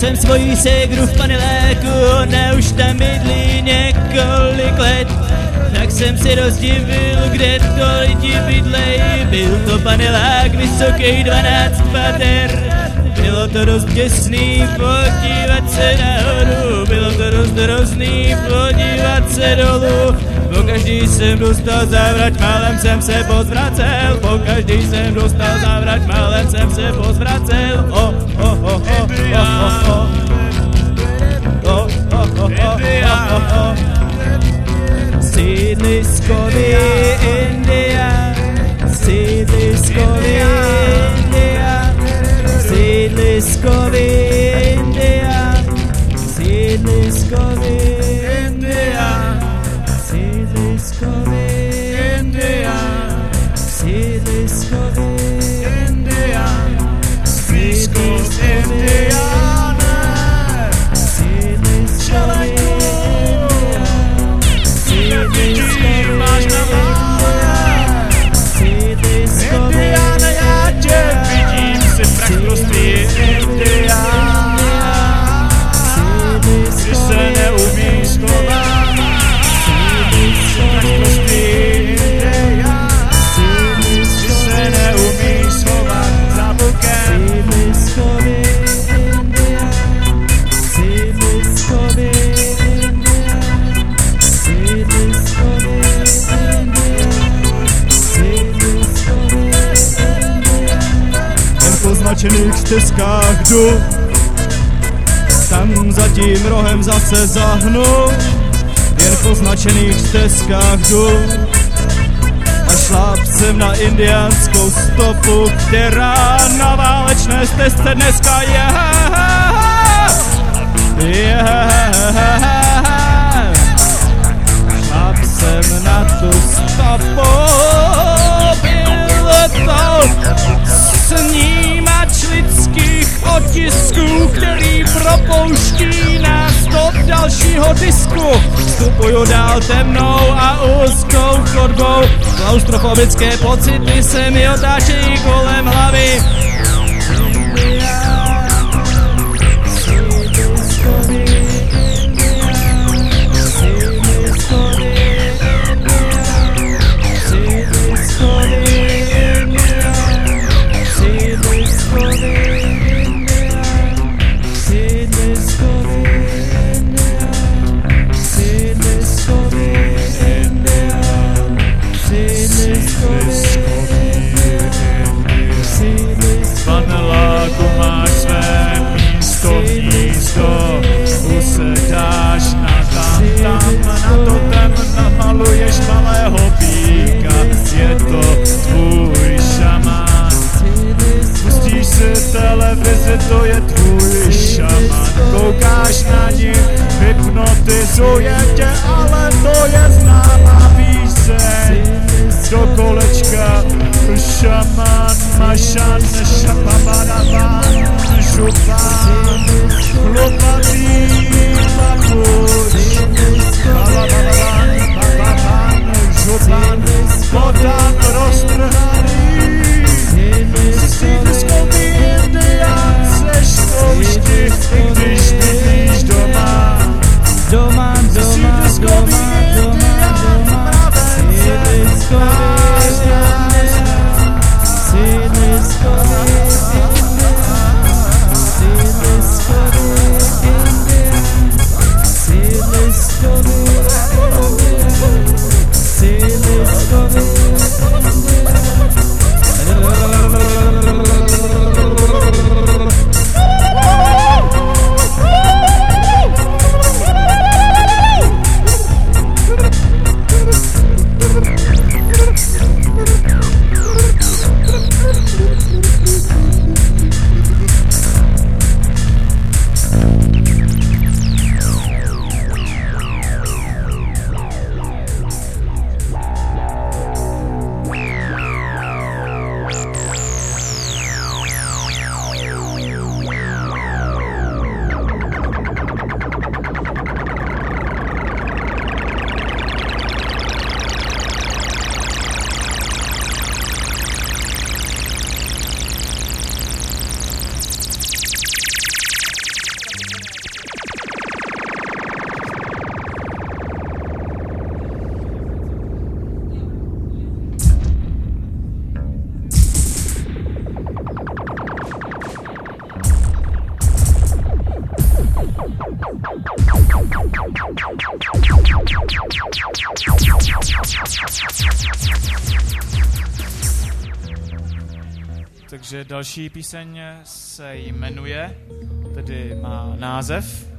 Jsem svoji ségru v paneláku, ona už tam bydlí několik let. Tak jsem se rozdivil, kde to lidi bydlej. Byl to panelák vysoký 12 pater. Bylo to dost děsný podívat se nahoru, bylo to dost hrozný podívat se dolů. Po každý jsem dostal závrať, málem jsem se pozvracel, po každý jsem dostal závrať, málem jsem Značených stezkách jdu, tam za tím rohem zase zahnu. Jen po značených stezkách jdu, a šláp jsem na indiánskou stopu, která na válečné stezce dneska je. Otisků, který propouští nás do dalšího disku. Vstupuju dál temnou a úzkou chodbou, klaustrofobické pocity se mi otáčejí kolem hlavy. Takže další píseň se jmenuje, tedy má název